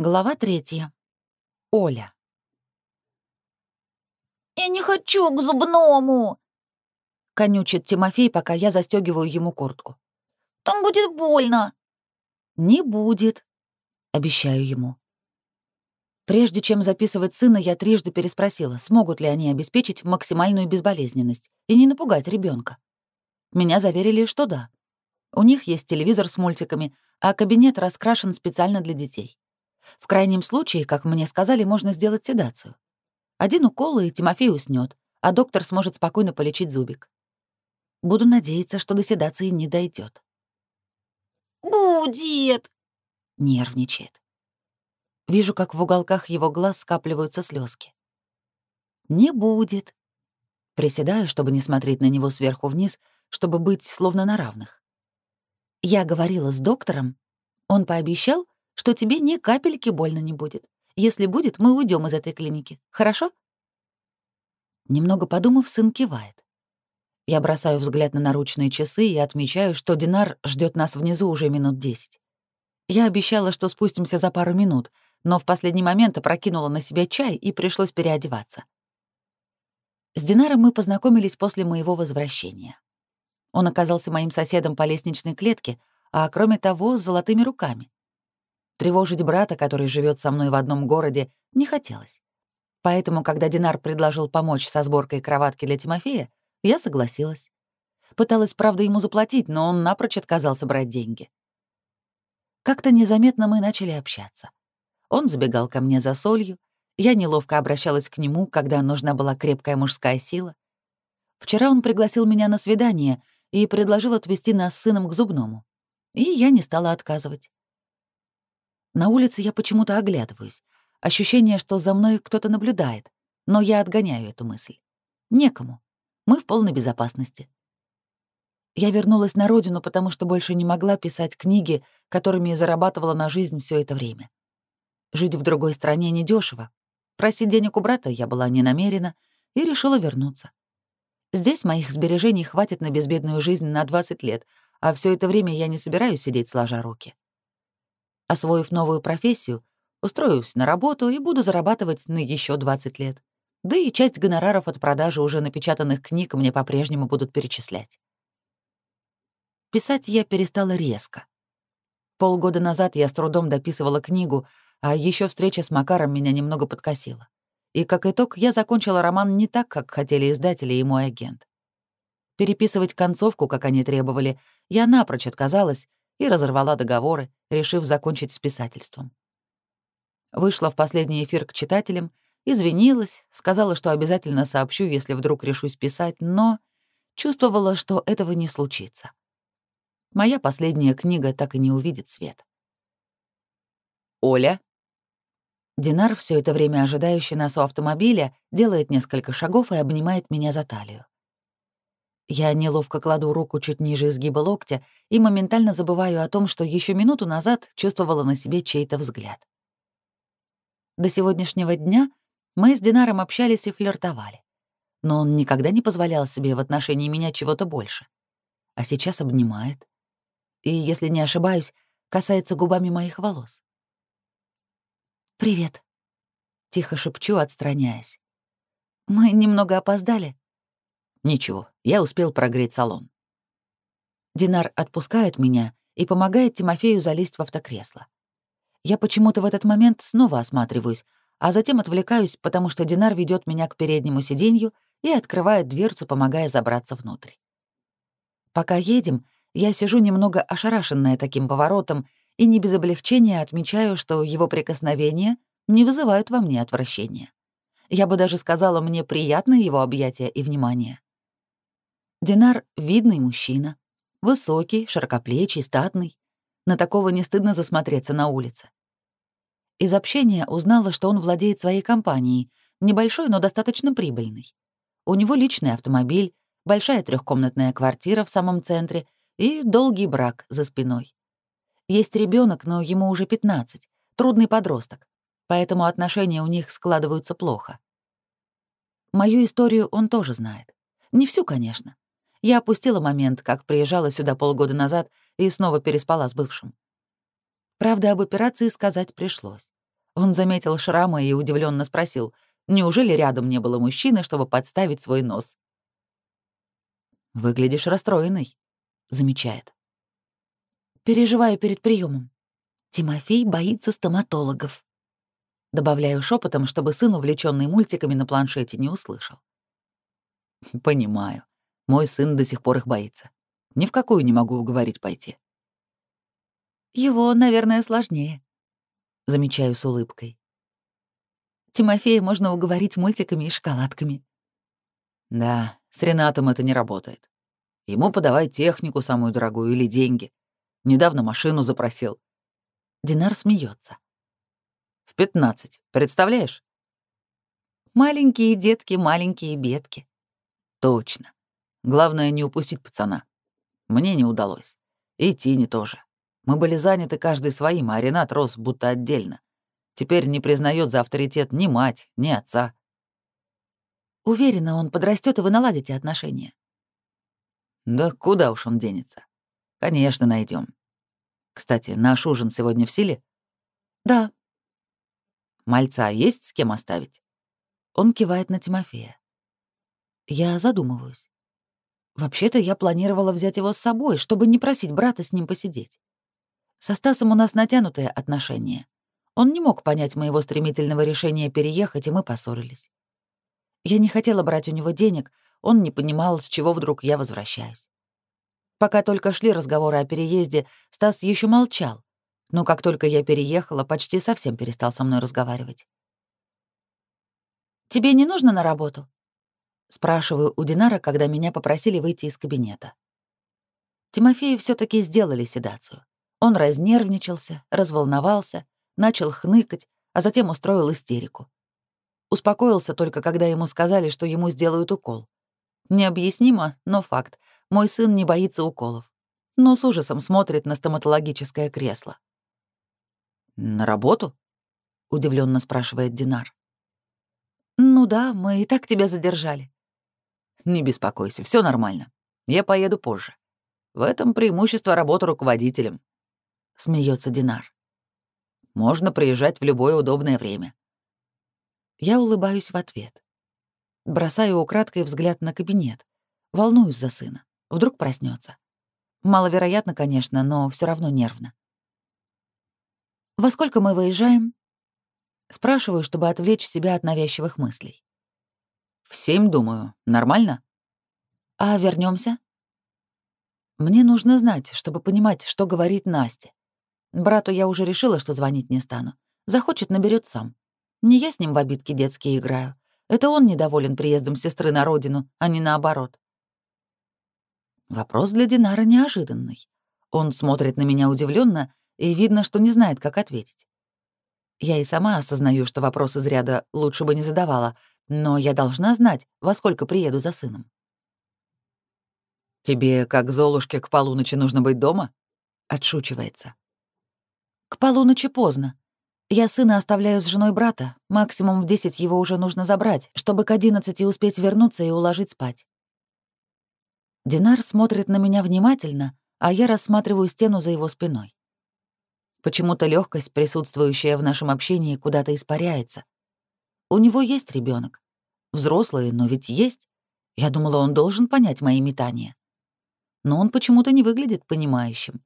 Глава третья. Оля. «Я не хочу к зубному!» — конючит Тимофей, пока я застегиваю ему куртку. «Там будет больно!» «Не будет», — обещаю ему. Прежде чем записывать сына, я трижды переспросила, смогут ли они обеспечить максимальную безболезненность и не напугать ребенка. Меня заверили, что да. У них есть телевизор с мультиками, а кабинет раскрашен специально для детей. В крайнем случае, как мне сказали, можно сделать седацию. Один укол, и Тимофей уснет, а доктор сможет спокойно полечить зубик. Буду надеяться, что до седации не дойдет. «Будет!» — нервничает. Вижу, как в уголках его глаз скапливаются слезки. «Не будет». Приседаю, чтобы не смотреть на него сверху вниз, чтобы быть словно на равных. Я говорила с доктором. Он пообещал, что тебе ни капельки больно не будет. Если будет, мы уйдем из этой клиники. Хорошо?» Немного подумав, сын кивает. Я бросаю взгляд на наручные часы и отмечаю, что Динар ждет нас внизу уже минут десять. Я обещала, что спустимся за пару минут, но в последний момент опрокинула на себя чай и пришлось переодеваться. С Динаром мы познакомились после моего возвращения. Он оказался моим соседом по лестничной клетке, а кроме того, с золотыми руками. Тревожить брата, который живет со мной в одном городе, не хотелось. Поэтому, когда Динар предложил помочь со сборкой кроватки для Тимофея, я согласилась. Пыталась, правда, ему заплатить, но он напрочь отказался брать деньги. Как-то незаметно мы начали общаться. Он забегал ко мне за солью, я неловко обращалась к нему, когда нужна была крепкая мужская сила. Вчера он пригласил меня на свидание и предложил отвезти нас с сыном к зубному. И я не стала отказывать. На улице я почему-то оглядываюсь. Ощущение, что за мной кто-то наблюдает. Но я отгоняю эту мысль. Некому. Мы в полной безопасности. Я вернулась на родину, потому что больше не могла писать книги, которыми зарабатывала на жизнь все это время. Жить в другой стране недешево. Просить денег у брата я была не намерена и решила вернуться. Здесь моих сбережений хватит на безбедную жизнь на 20 лет, а все это время я не собираюсь сидеть сложа руки. Освоив новую профессию, устроюсь на работу и буду зарабатывать на еще 20 лет. Да и часть гонораров от продажи уже напечатанных книг мне по-прежнему будут перечислять. Писать я перестала резко. Полгода назад я с трудом дописывала книгу, а еще встреча с Макаром меня немного подкосила. И как итог, я закончила роман не так, как хотели издатели и мой агент. Переписывать концовку, как они требовали, я напрочь отказалась и разорвала договоры, решив закончить с писательством. Вышла в последний эфир к читателям, извинилась, сказала, что обязательно сообщу, если вдруг решусь писать, но чувствовала, что этого не случится. Моя последняя книга так и не увидит свет. «Оля?» Динар, все это время ожидающий нас у автомобиля, делает несколько шагов и обнимает меня за талию. Я неловко кладу руку чуть ниже изгиба локтя и моментально забываю о том, что еще минуту назад чувствовала на себе чей-то взгляд. До сегодняшнего дня мы с Динаром общались и флиртовали. Но он никогда не позволял себе в отношении меня чего-то больше. А сейчас обнимает. И, если не ошибаюсь, касается губами моих волос. «Привет», — тихо шепчу, отстраняясь. «Мы немного опоздали?» Ничего, я успел прогреть салон. Динар отпускает меня и помогает Тимофею залезть в автокресло. Я почему-то в этот момент снова осматриваюсь, а затем отвлекаюсь, потому что Динар ведет меня к переднему сиденью и открывает дверцу, помогая забраться внутрь. Пока едем, я сижу немного ошарашенная таким поворотом и не без облегчения отмечаю, что его прикосновения не вызывают во мне отвращения. Я бы даже сказала, мне приятно его объятия и внимание. Динар — видный мужчина. Высокий, широкоплечий, статный. На такого не стыдно засмотреться на улице. Из общения узнала, что он владеет своей компанией, небольшой, но достаточно прибыльной. У него личный автомобиль, большая трехкомнатная квартира в самом центре и долгий брак за спиной. Есть ребенок, но ему уже 15, трудный подросток, поэтому отношения у них складываются плохо. Мою историю он тоже знает. Не всю, конечно. Я опустила момент, как приезжала сюда полгода назад и снова переспала с бывшим. Правда, об операции сказать пришлось. Он заметил шрамы и удивленно спросил, неужели рядом не было мужчины, чтобы подставить свой нос. «Выглядишь расстроенной», — замечает. «Переживаю перед приемом. Тимофей боится стоматологов». Добавляю шепотом, чтобы сын, увлеченный мультиками на планшете, не услышал. «Понимаю. Мой сын до сих пор их боится. Ни в какую не могу уговорить пойти». «Его, наверное, сложнее», — замечаю с улыбкой. Тимофея можно уговорить мультиками и шоколадками. Да, с Ренатом это не работает. Ему подавай технику самую дорогую или деньги. Недавно машину запросил. Динар смеется. В пятнадцать, представляешь? Маленькие детки, маленькие бедки. Точно. Главное не упустить пацана. Мне не удалось. И Тине тоже. Мы были заняты каждый своим, а Ренат рос будто отдельно. Теперь не признает за авторитет ни мать, ни отца. Уверена, он подрастет, и вы наладите отношения. Да куда уж он денется? Конечно, найдем. Кстати, наш ужин сегодня в силе? Да. Мальца есть с кем оставить? Он кивает на Тимофея. Я задумываюсь. Вообще-то я планировала взять его с собой, чтобы не просить брата с ним посидеть. Со Стасом у нас натянутые отношения. Он не мог понять моего стремительного решения переехать, и мы поссорились. Я не хотела брать у него денег, он не понимал, с чего вдруг я возвращаюсь. Пока только шли разговоры о переезде, Стас еще молчал, но как только я переехала, почти совсем перестал со мной разговаривать. «Тебе не нужно на работу?» Спрашиваю у Динара, когда меня попросили выйти из кабинета. Тимофею все таки сделали седацию. Он разнервничался, разволновался, начал хныкать, а затем устроил истерику. Успокоился только, когда ему сказали, что ему сделают укол. Необъяснимо, но факт. Мой сын не боится уколов. Но с ужасом смотрит на стоматологическое кресло. «На работу?» — удивленно спрашивает Динар. «Ну да, мы и так тебя задержали». «Не беспокойся, все нормально. Я поеду позже. В этом преимущество работы руководителем», — смеется Динар. «Можно приезжать в любое удобное время». Я улыбаюсь в ответ. Бросаю украдкой взгляд на кабинет. Волнуюсь за сына. Вдруг проснется. Маловероятно, конечно, но все равно нервно. «Во сколько мы выезжаем?» Спрашиваю, чтобы отвлечь себя от навязчивых мыслей. «В семь, думаю. Нормально?» «А вернемся? Мне нужно знать, чтобы понимать, что говорит Настя. Брату я уже решила, что звонить не стану. Захочет, наберет сам. Не я с ним в обидки детские играю. Это он недоволен приездом сестры на родину, а не наоборот. Вопрос для Динара неожиданный. Он смотрит на меня удивленно, и видно, что не знает, как ответить. Я и сама осознаю, что вопрос из ряда лучше бы не задавала, но я должна знать, во сколько приеду за сыном. «Тебе, как Золушке, к полуночи нужно быть дома?» — отшучивается. «К полуночи поздно. Я сына оставляю с женой брата. Максимум в десять его уже нужно забрать, чтобы к одиннадцати успеть вернуться и уложить спать. Динар смотрит на меня внимательно, а я рассматриваю стену за его спиной. Почему-то легкость, присутствующая в нашем общении, куда-то испаряется. У него есть ребенок, Взрослый, но ведь есть. Я думала, он должен понять мои метания. Но он почему-то не выглядит понимающим.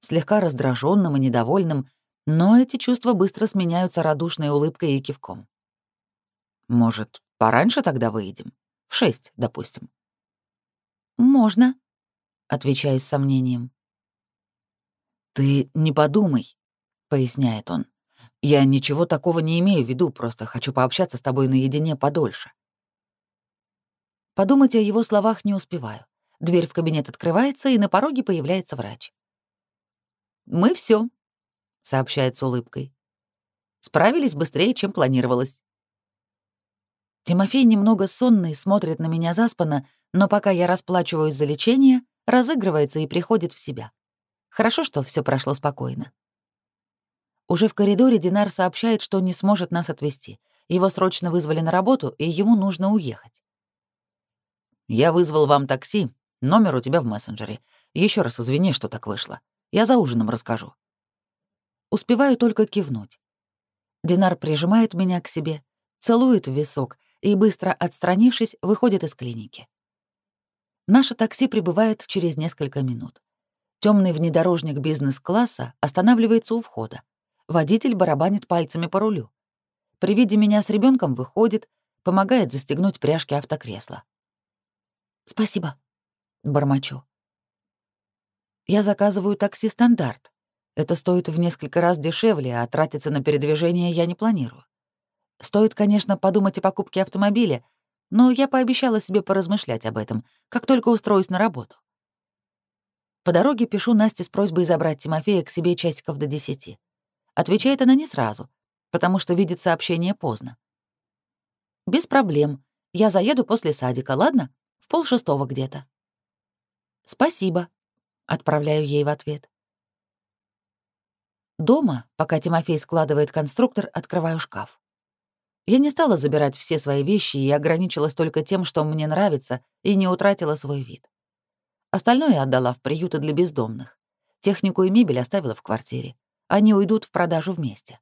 Слегка раздраженным и недовольным, но эти чувства быстро сменяются радушной улыбкой и кивком. «Может, пораньше тогда выедем? В шесть, допустим?» «Можно», — отвечаю с сомнением. «Ты не подумай», — поясняет он. «Я ничего такого не имею в виду, просто хочу пообщаться с тобой наедине подольше». Подумать о его словах не успеваю. Дверь в кабинет открывается, и на пороге появляется врач. «Мы все, сообщает с улыбкой. Справились быстрее, чем планировалось. Тимофей немного сонный, смотрит на меня заспанно, но пока я расплачиваюсь за лечение, разыгрывается и приходит в себя. Хорошо, что все прошло спокойно. Уже в коридоре Динар сообщает, что не сможет нас отвезти. Его срочно вызвали на работу, и ему нужно уехать. «Я вызвал вам такси. Номер у тебя в мессенджере. Еще раз извини, что так вышло. Я за ужином расскажу». Успеваю только кивнуть. Динар прижимает меня к себе, целует в висок и, быстро отстранившись, выходит из клиники. Наше такси прибывает через несколько минут. Темный внедорожник бизнес-класса останавливается у входа. Водитель барабанит пальцами по рулю. При виде меня с ребенком выходит, помогает застегнуть пряжки автокресла. «Спасибо», — бормочу. Я заказываю такси «Стандарт». Это стоит в несколько раз дешевле, а тратиться на передвижение я не планирую. Стоит, конечно, подумать о покупке автомобиля, но я пообещала себе поразмышлять об этом, как только устроюсь на работу. По дороге пишу Насте с просьбой забрать Тимофея к себе часиков до десяти. Отвечает она не сразу, потому что видит сообщение поздно. «Без проблем. Я заеду после садика, ладно? В полшестого где-то». «Спасибо», — отправляю ей в ответ. Дома, пока Тимофей складывает конструктор, открываю шкаф. Я не стала забирать все свои вещи и ограничилась только тем, что мне нравится, и не утратила свой вид. Остальное отдала в приюты для бездомных. Технику и мебель оставила в квартире. Они уйдут в продажу вместе.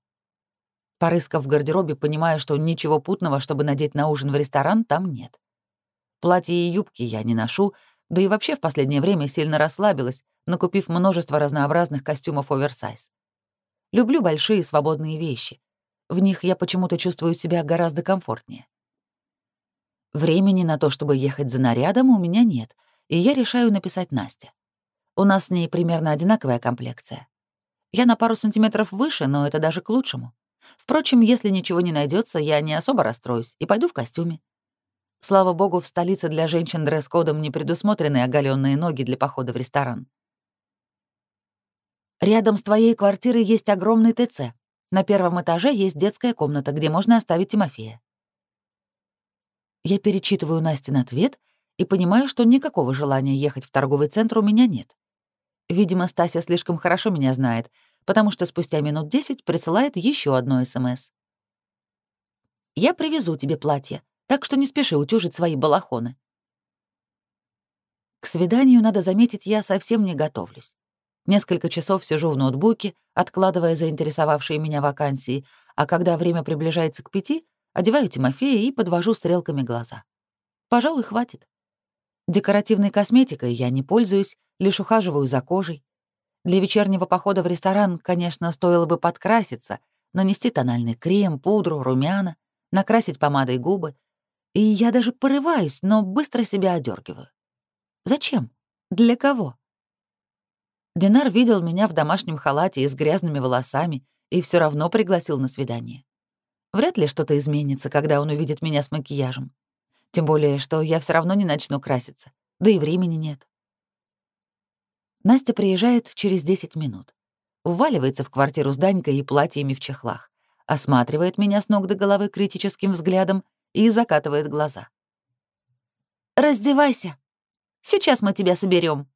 Порыскав в гардеробе, понимаю, что ничего путного, чтобы надеть на ужин в ресторан, там нет. Платья и юбки я не ношу, да и вообще в последнее время сильно расслабилась, накупив множество разнообразных костюмов оверсайз. Люблю большие свободные вещи. В них я почему-то чувствую себя гораздо комфортнее. Времени на то, чтобы ехать за нарядом, у меня нет, и я решаю написать Насте. У нас с ней примерно одинаковая комплекция. Я на пару сантиметров выше, но это даже к лучшему. Впрочем, если ничего не найдется, я не особо расстроюсь и пойду в костюме. Слава богу, в столице для женщин дресс-кодом не предусмотрены оголенные ноги для похода в ресторан. Рядом с твоей квартирой есть огромный ТЦ. На первом этаже есть детская комната, где можно оставить Тимофея. Я перечитываю Настин ответ — и понимаю, что никакого желания ехать в торговый центр у меня нет. Видимо, Стася слишком хорошо меня знает, потому что спустя минут десять присылает еще одно СМС. «Я привезу тебе платье, так что не спеши утюжить свои балахоны». К свиданию, надо заметить, я совсем не готовлюсь. Несколько часов сижу в ноутбуке, откладывая заинтересовавшие меня вакансии, а когда время приближается к пяти, одеваю Тимофея и подвожу стрелками глаза. Пожалуй, хватит. Декоративной косметикой я не пользуюсь, лишь ухаживаю за кожей. Для вечернего похода в ресторан, конечно, стоило бы подкраситься, нанести тональный крем, пудру, румяна, накрасить помадой губы. И я даже порываюсь, но быстро себя одергиваю. Зачем? Для кого? Динар видел меня в домашнем халате и с грязными волосами и все равно пригласил на свидание. Вряд ли что-то изменится, когда он увидит меня с макияжем. Тем более, что я все равно не начну краситься. Да и времени нет. Настя приезжает через 10 минут. Вваливается в квартиру с Данькой и платьями в чехлах. Осматривает меня с ног до головы критическим взглядом и закатывает глаза. «Раздевайся. Сейчас мы тебя соберем.